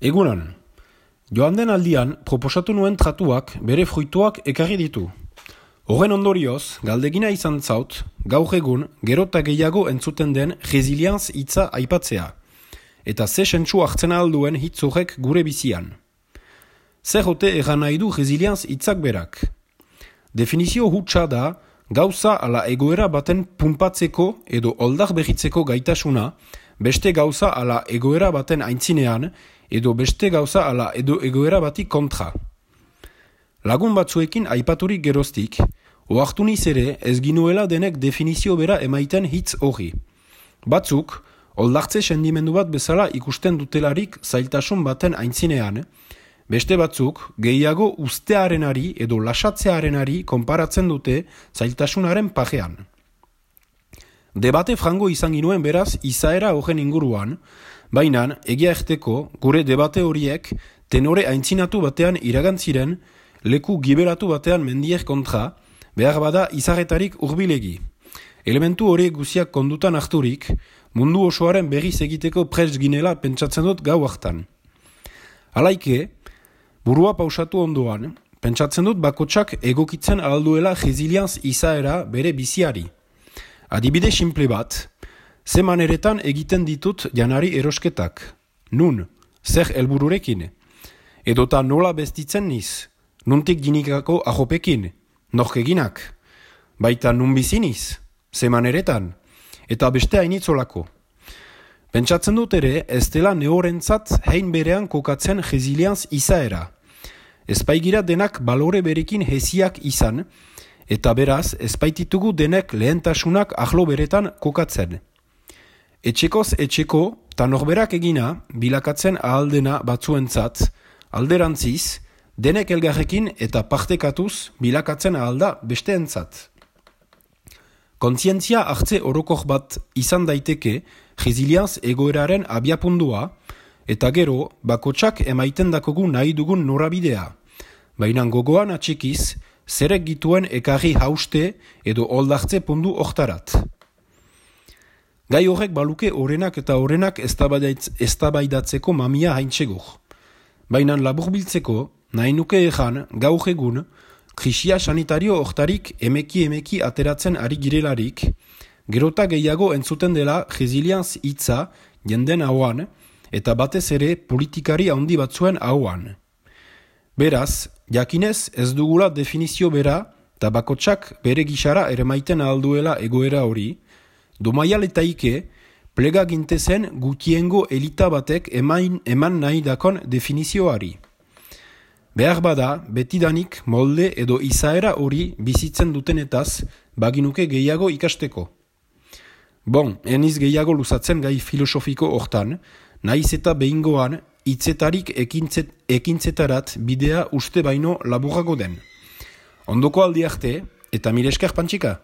Egunan, joan den aldian proposatu nuen tratuak bere fruituak ekarri ditu. Horren ondorioz, galdegina izan zaut, gaur egun gerota gehiago entzuten den resilienz hitza aipatzea, eta ze sentsu hartzen alduen hitzorek gure bizian. Zer hote egan nahi du resilienz hitzak berak. Definizio hutsa da, gauza ala egoera baten pumpatzeko edo oldar behitzeko gaitasuna, beste gauza ala egoera baten aintzinean, edo beste gauza ala edo egoera bati kontra. Lagun batzuekin aipaturik geroztik, oartu ere ez ginuela denek definizio bera emaiten hitz hori. Batzuk, oldartze sendimendu bat bezala ikusten dutelarik zailtasun baten aintzinean, beste batzuk gehiago ustearenari edo lasatzearenari konparatzen dute zailtasunaren pajean. Debate frango izan ginuen beraz izaera horren inguruan, baina egia erteko gure debate horiek tenore aintzinatu batean iragantziren leku giberatu batean mendiek kontra, behar bada izarretarik urbilegi. Elementu hori guziak kondutan harturik, mundu osoaren berriz egiteko prez ginela pentsatzen dut gau hartan. Alaike, burua pausatu ondoan, pentsatzen dut bakotsak egokitzen alduela resilienz izaera bere biziari. Adibide simple bat, ze maneretan egiten ditut janari erosketak. Nun, zer helbururekin. Edota nola bestitzen niz, nuntik ginikako ahopekin, nork eginak. Baita nun biziniz, ze maneretan, eta beste hainitzolako. Pentsatzen dut ere, ez dela neorentzat hein berean kokatzen resilienz izaera. Ezpaigira denak balore berekin hesiak izan, eta beraz, ezpaititugu denek lehentasunak ahlo beretan kokatzen. Etxekoz etxeko, ta norberak egina, bilakatzen ahaldena batzuentzat, alderantziz, denek elgarrekin eta partekatuz bilakatzen ahalda besteentzat. Kontzientzia hartze orokor bat izan daiteke, resilienz egoeraren abiapundua, eta gero, bakotsak emaiten dakogu nahi dugun norabidea. Baina gogoan atxikiz, zerek gituen ekarri hauste edo oldartze pundu oktarat. Gai horrek baluke orenak eta orenak eztabaidatzeko mamia haintxegok. Baina laburbiltzeko, nahi nuke ejan, gaur egun, krisia sanitario oktarik emeki emeki ateratzen ari girelarik, gerota gehiago entzuten dela resilienz hitza jenden hauan, eta batez ere politikari handi batzuen hauan. Beraz, jakinez ez dugula definizio bera, eta bakotsak bere gixara ere maiten alduela egoera hori, domaial eta ike, plega gintezen gutiengo elita batek emain, eman nahi dakon definizioari. Behar bada, betidanik molde edo izaera hori bizitzen dutenetaz baginuke gehiago ikasteko. Bon, eniz gehiago luzatzen gai filosofiko hortan, naiz eta behingoan hitzetarik ekintzet, ekintzetarat bidea uste baino laburago den. Ondoko aldi arte, eta miresker pantxika?